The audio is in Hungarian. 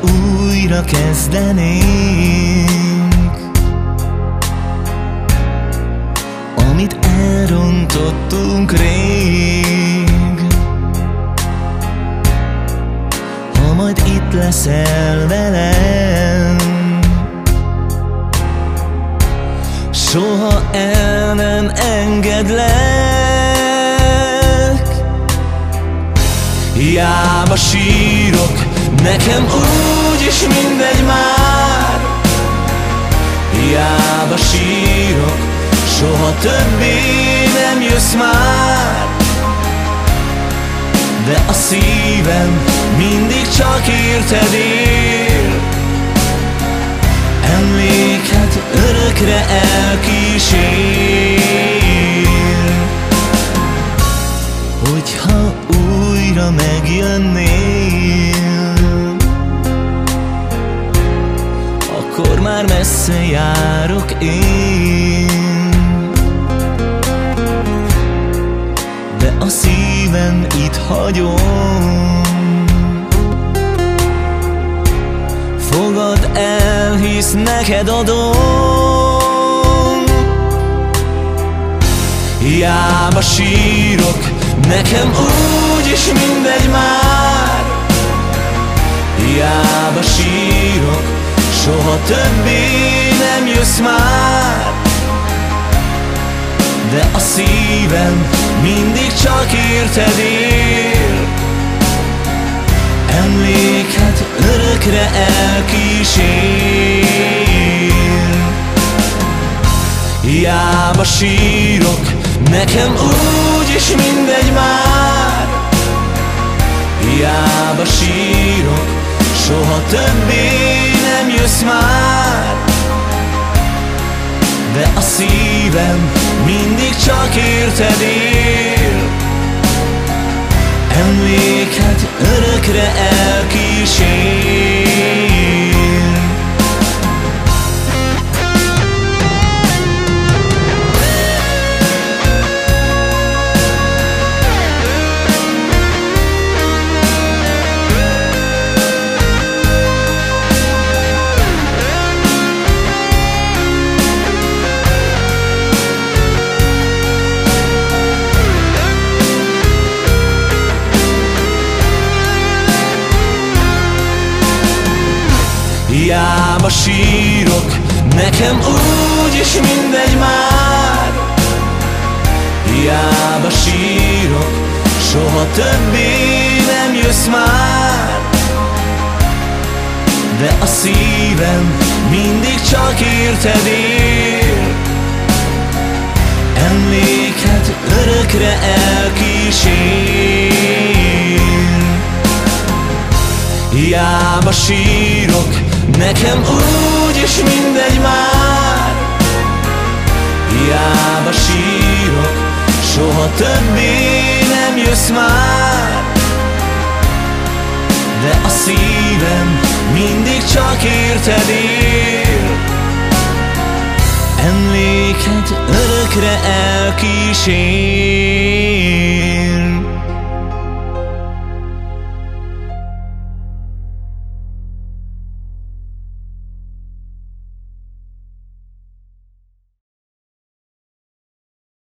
újra kezdenénk. Amit elrontottunk rég. Ha majd itt leszel velem. Soha el nem engedlek. Hiába sírok, nekem úgy is mindegy már. Hiába sírok, soha többé nem jössz már. De a szívem mindig csak érted él. Emléket örökre elkísér. Hogyha újra megjönnél már messze járok én. De a szívem itt hagyom. Fogad el, hisz neked adom. Hiába sírok, nekem úgy is mindegy már. Hiába sírok, soha többé nem jössz már. De a szívem mindig csak érted él. Emléket örökre elkísér. Hiába sírok, nekem úgy is mindegy már. Hiába sírok, soha többé nem jössz már. De a szívem mindig csak érted él. Emléket örökre Hiába sírok, nekem úgy is mindegy már. Hiába sírok, soha többé nem jössz már. De a szívem mindig csak érted él. Emléket örökre elkísér. Hiába sírok, Nekem úgy is mindegy már. Hiába sírok Soha többé nem jössz már. De a szívem mindig csak érted él. Emléket örökre elkísér